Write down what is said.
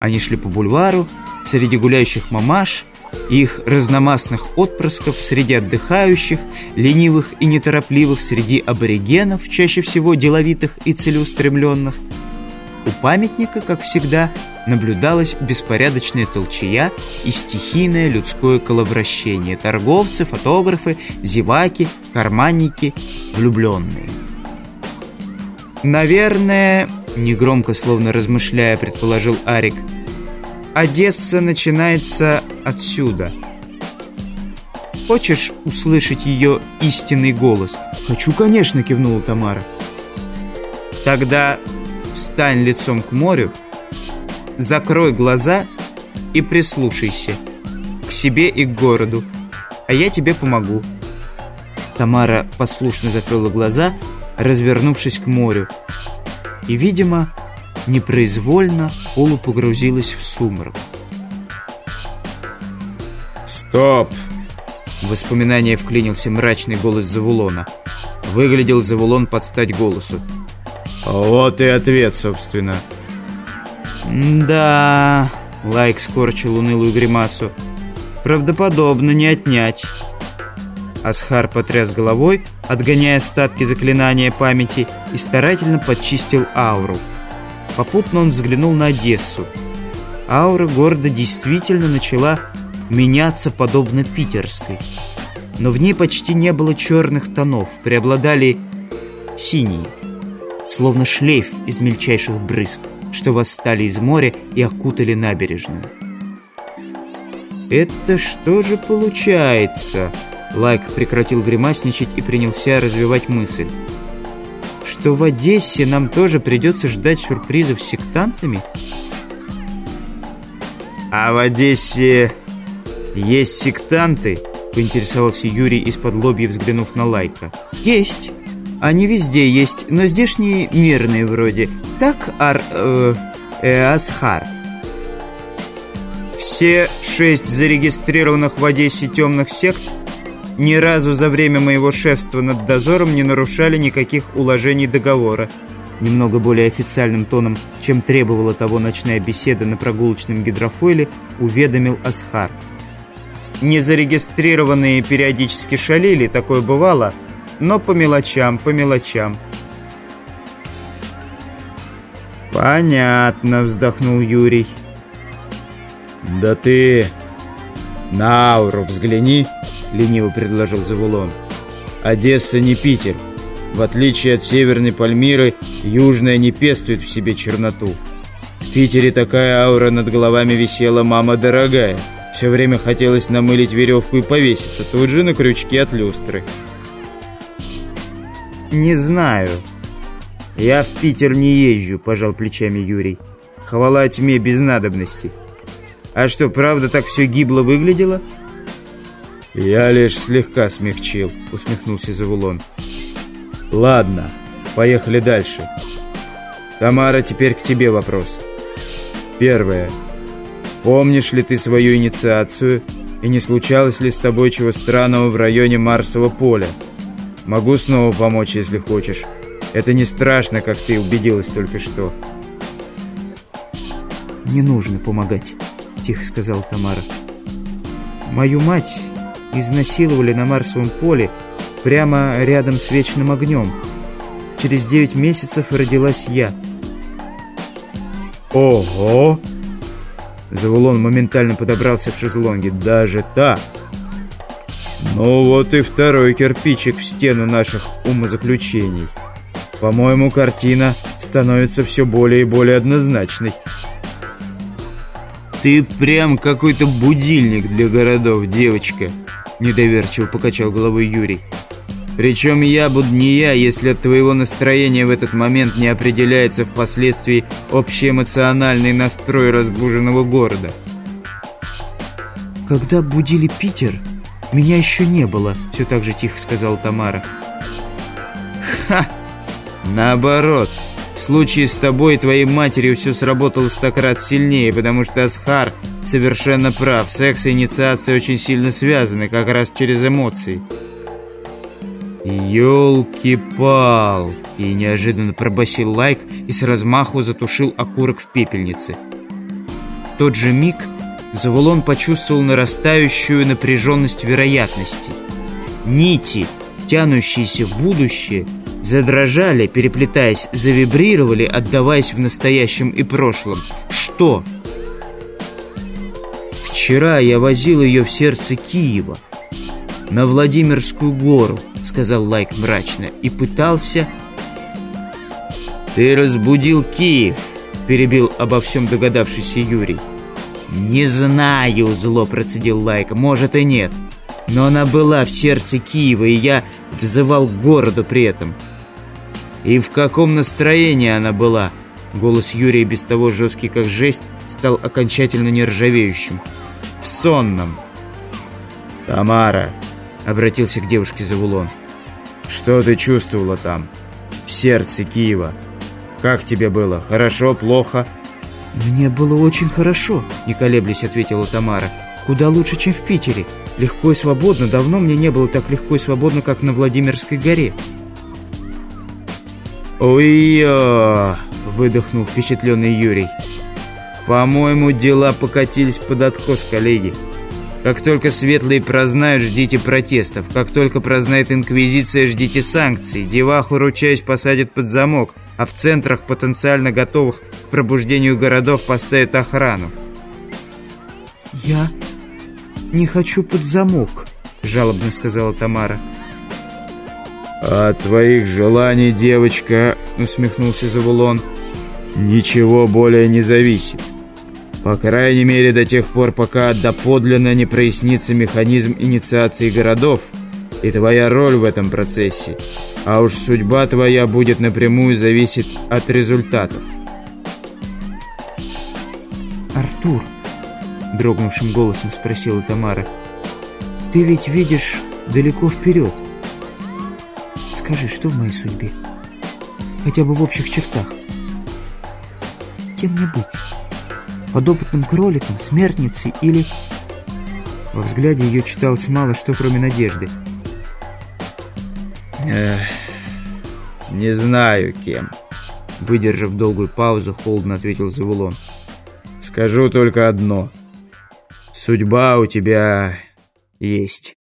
Они шли по бульвару, среди гуляющих мамаш, их разномастных отпрысков, среди отдыхающих, ленивых и неторопливых, среди аборигенов, чаще всего деловитых и целеустремленных. У памятника, как всегда, наблюдалась беспорядочная толчая и стихийное людское коловращение. Торговцы, фотографы, зеваки, карманники, влюбленные. «Наверное...» — негромко, словно размышляя, предположил Арик. «Одесса начинается отсюда. Хочешь услышать ее истинный голос?» «Хочу, конечно», — кивнула Тамара. «Тогда встань лицом к морю, закрой глаза и прислушайся к себе и к городу, а я тебе помогу». Тамара послушно закрыла глаза развернувшись к морю, и, видимо, непроизвольно полупогрузилась в сумрак. «Стоп!» В воспоминание вклинился мрачный голос Завулона. Выглядел Завулон под стать голосу. «Вот и ответ, собственно». «Да...» — Лайк скорчил унылую гримасу. «Правдоподобно не отнять». Асхар потряс головой, отгоняя остатки заклинания памяти, и старательно подчистил ауру. Попутно он взглянул на Одессу. Аура города действительно начала меняться подобно питерской. Но в ней почти не было черных тонов, преобладали синие, словно шлейф из мельчайших брызг, что восстали из моря и окутали набережную. «Это что же получается?» Лайк прекратил гримасничать и принялся развивать мысль. Что в Одессе нам тоже придется ждать сюрпризов с сектантами? А в Одессе есть сектанты? Поинтересовался Юрий из-под лобья, взглянув на Лайка. Есть. Они везде есть, но здешние мирные вроде. Так, Ар... Э, э, Асхар? Все шесть зарегистрированных в Одессе темных сект ни разу за время моего шефства над дозором не нарушали никаких уложений договора. Немного более официальным тоном, чем требовала того ночная беседа на прогулочном гидрофойле, уведомил Асхар. Незарегистрированные периодически шалили, такое бывало, но по мелочам, по мелочам. «Понятно», — вздохнул Юрий. «Да ты на ауру взгляни», — лениво предложил Завулон. «Одесса не Питер. В отличие от северной Пальмиры, южная не пестует в себе черноту. В Питере такая аура над головами висела, мама дорогая. Все время хотелось намылить веревку и повеситься, тут же на крючке от люстры». «Не знаю. Я в Питер не езжу», — пожал плечами Юрий. «Хвала тьме без надобности». «А что, правда так все гибло выглядело?» «Я лишь слегка смягчил», — усмехнулся Завулон. «Ладно, поехали дальше. Тамара, теперь к тебе вопрос. Первое. Помнишь ли ты свою инициацию и не случалось ли с тобой чего странного в районе Марсового поля? Могу снова помочь, если хочешь. Это не страшно, как ты убедилась только что». «Не нужно помогать», — тихо сказала Тамара. «Мою мать изнасиловали на Марсовом поле прямо рядом с вечным огнем. Через девять месяцев родилась я. Ого! Завулон моментально подобрался в шезлонге. Даже так? Ну вот и второй кирпичик в стену наших умозаключений. По-моему, картина становится все более и более однозначной. «Ты прям какой-то будильник для городов, девочка!» Недоверчиво покачал головой Юрий. Причем я буду не я, если от твоего настроения в этот момент не определяется впоследствии общеэмоциональный настрой разбуженного города. «Когда будили Питер, меня еще не было», — все так же тихо сказала Тамара. «Ха! Наоборот, случае с тобой и твоей матерью все сработало стократ сильнее, потому что Асхар совершенно прав. Секс и инициация очень сильно связаны, как раз через эмоции. «Елки-палки!» – неожиданно пробасил лайк и с размаху затушил окурок в пепельнице. тот же миг Завулон почувствовал нарастающую напряженность вероятностей. Нити, тянущиеся в будущее, задрожали, переплетаясь, завибрировали, отдаваясь в настоящем и прошлом. Что? Вчера я возил ее в сердце Киева, на Владимирскую гору, сказал Лайк мрачно, и пытался... Ты разбудил Киев, перебил обо всем догадавшийся Юрий. «Не знаю», — зло процедил Лайк, — «может и нет. Но она была в сердце Киева, и я взывал к городу при этом. И в каком настроении она была?» Голос Юрия, без того жесткий как жесть, стал окончательно нержавеющим. «В сонном». «Тамара», — обратился к девушке Завулон, — «что ты чувствовала там, в сердце Киева? Как тебе было? Хорошо, плохо?» «Мне было очень хорошо», — не колеблясь ответила Тамара. «Куда лучше, чем в Питере. Легко и свободно. Давно мне не было так легко и свободно, как на Владимирской горе». «Ой-ё!» — выдохнул впечатленный Юрий. «По-моему, дела покатились под откос, коллеги. Как только светлые прознают, ждите протестов. Как только прознает Инквизиция, ждите санкций. Деваху, ручаюсь, посадят под замок, а в центрах, потенциально готовых к пробуждению городов, поставят охрану. «Я не хочу под замок», — жалобно сказала Тамара. «От твоих желаний, девочка», — усмехнулся Завулон, — «ничего более не зависит». По крайней мере, до тех пор, пока доподлинно не прояснится механизм инициации городов и твоя роль в этом процессе. А уж судьба твоя будет напрямую зависеть от результатов. «Артур», — дрогнувшим голосом спросила Тамара, — «ты ведь видишь далеко вперед. Скажи, что в моей судьбе? Хотя бы в общих чертах. Кем мне быть?» подопытным кроликом, смертницей или... Во взгляде ее читалось мало что, кроме надежды. Эх, не знаю, кем. Выдержав долгую паузу, холодно ответил Завулон. Скажу только одно. Судьба у тебя есть.